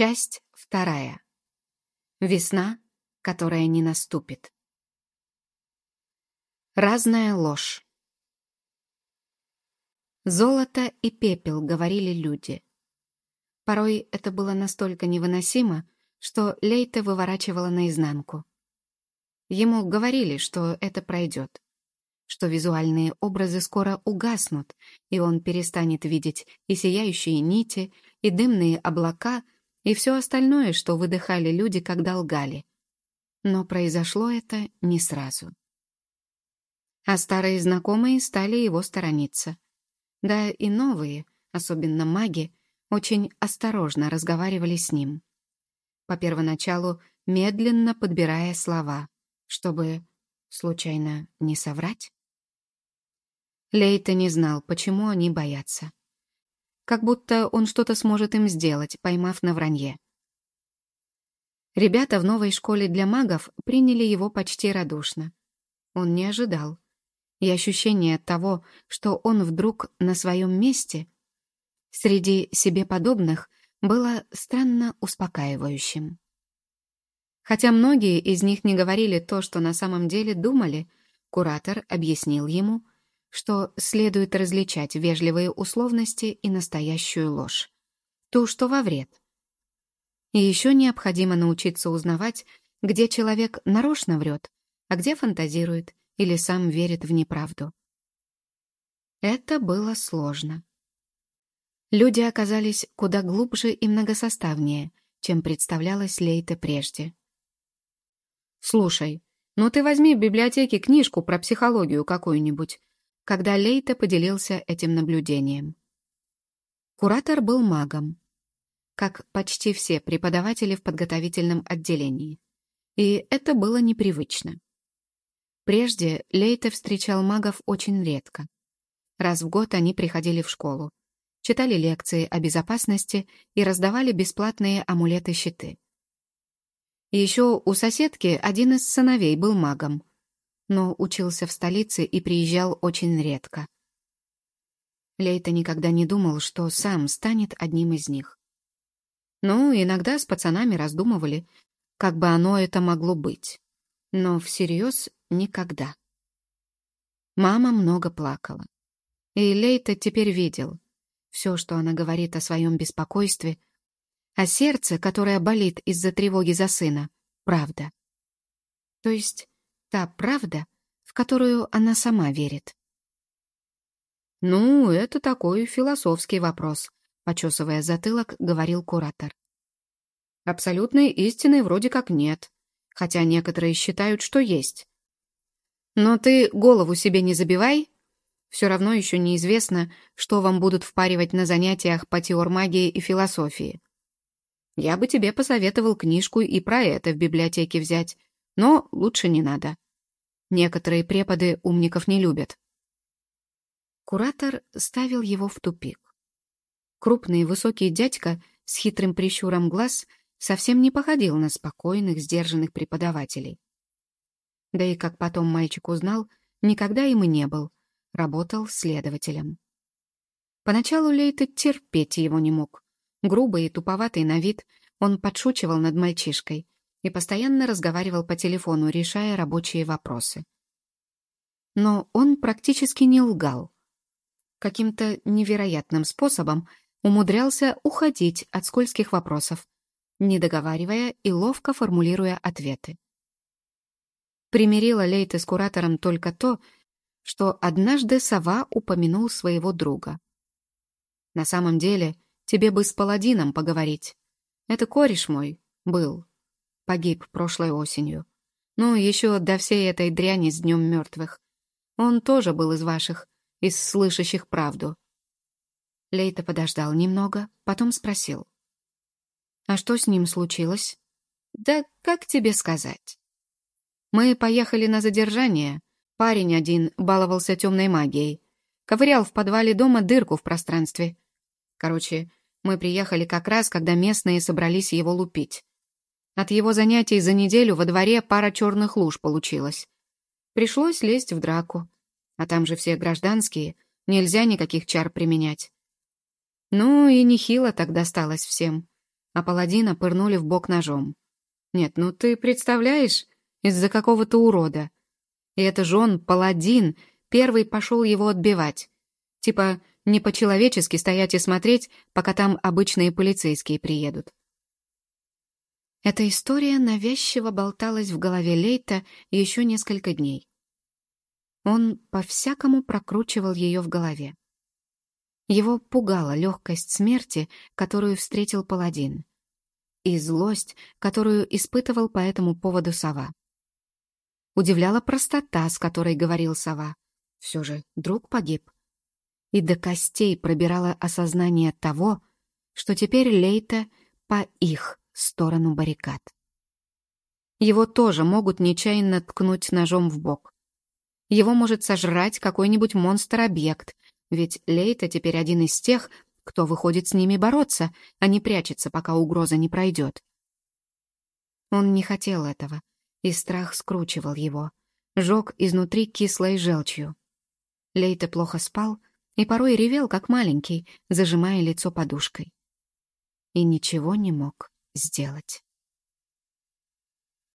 Часть вторая. Весна, которая не наступит. Разная ложь. Золото и пепел, говорили люди. Порой это было настолько невыносимо, что Лейта выворачивала наизнанку. Ему говорили, что это пройдет, что визуальные образы скоро угаснут, и он перестанет видеть и сияющие нити, и дымные облака — и все остальное, что выдыхали люди, когда лгали. Но произошло это не сразу. А старые знакомые стали его сторониться. Да и новые, особенно маги, очень осторожно разговаривали с ним. По первоначалу медленно подбирая слова, чтобы, случайно, не соврать. Лейта не знал, почему они боятся как будто он что-то сможет им сделать, поймав на вранье. Ребята в новой школе для магов приняли его почти радушно. Он не ожидал. И ощущение того, что он вдруг на своем месте, среди себе подобных, было странно успокаивающим. Хотя многие из них не говорили то, что на самом деле думали, куратор объяснил ему — что следует различать вежливые условности и настоящую ложь. Ту, что во вред. И еще необходимо научиться узнавать, где человек нарочно врет, а где фантазирует или сам верит в неправду. Это было сложно. Люди оказались куда глубже и многосоставнее, чем представлялось Лейте прежде. «Слушай, ну ты возьми в библиотеке книжку про психологию какую-нибудь когда Лейта поделился этим наблюдением. Куратор был магом, как почти все преподаватели в подготовительном отделении, и это было непривычно. Прежде Лейта встречал магов очень редко. Раз в год они приходили в школу, читали лекции о безопасности и раздавали бесплатные амулеты-щиты. Еще у соседки один из сыновей был магом, но учился в столице и приезжал очень редко. Лейта никогда не думал, что сам станет одним из них. Ну, иногда с пацанами раздумывали, как бы оно это могло быть. Но всерьез никогда. Мама много плакала. И Лейта теперь видел. Все, что она говорит о своем беспокойстве, а сердце, которое болит из-за тревоги за сына, правда. То есть Та правда, в которую она сама верит. «Ну, это такой философский вопрос», — почесывая затылок, говорил куратор. «Абсолютной истины вроде как нет, хотя некоторые считают, что есть. Но ты голову себе не забивай. Все равно еще неизвестно, что вам будут впаривать на занятиях по теормагии и философии. Я бы тебе посоветовал книжку и про это в библиотеке взять, но лучше не надо. Некоторые преподы умников не любят. Куратор ставил его в тупик. Крупный высокий дядька с хитрым прищуром глаз совсем не походил на спокойных, сдержанных преподавателей. Да и, как потом мальчик узнал, никогда им и не был, работал следователем. Поначалу Лейта терпеть его не мог. Грубый и туповатый на вид, он подшучивал над мальчишкой, и постоянно разговаривал по телефону, решая рабочие вопросы. Но он практически не лгал. Каким-то невероятным способом умудрялся уходить от скользких вопросов, не договаривая и ловко формулируя ответы. Примирила Лейте с куратором только то, что однажды сова упомянул своего друга. «На самом деле, тебе бы с паладином поговорить. Это кореш мой был, Погиб прошлой осенью. Ну, еще до всей этой дряни с Днем мертвых. Он тоже был из ваших, из слышащих правду. Лейта подождал немного, потом спросил. «А что с ним случилось?» «Да как тебе сказать?» «Мы поехали на задержание. Парень один баловался темной магией. Ковырял в подвале дома дырку в пространстве. Короче, мы приехали как раз, когда местные собрались его лупить. От его занятий за неделю во дворе пара черных луж получилась. Пришлось лезть в драку. А там же все гражданские, нельзя никаких чар применять. Ну и нехило так досталось всем. а паладина пырнули в бок ножом. Нет, ну ты представляешь, из-за какого-то урода. И это же он, паладин, первый пошел его отбивать. Типа, не по-человечески стоять и смотреть, пока там обычные полицейские приедут. Эта история навязчиво болталась в голове Лейта еще несколько дней. Он по-всякому прокручивал ее в голове. Его пугала легкость смерти, которую встретил паладин, и злость, которую испытывал по этому поводу сова. Удивляла простота, с которой говорил сова. Все же друг погиб. И до костей пробирало осознание того, что теперь Лейта по их сторону баррикад. Его тоже могут нечаянно ткнуть ножом в бок. Его может сожрать какой-нибудь монстр-объект, ведь Лейта теперь один из тех, кто выходит с ними бороться, а не прячется, пока угроза не пройдет. Он не хотел этого, и страх скручивал его, жег изнутри кислой желчью. Лейта плохо спал и порой ревел, как маленький, зажимая лицо подушкой. И ничего не мог сделать.